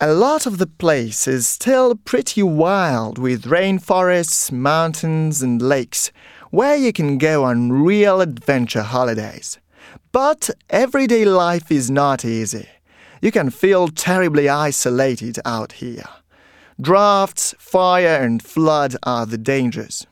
A lot of the place is still pretty wild with rainforests, mountains, and lakes where you can go on real adventure holidays. But everyday life is not easy. You can feel terribly isolated out here. Drafts, fire, and flood are the dangers.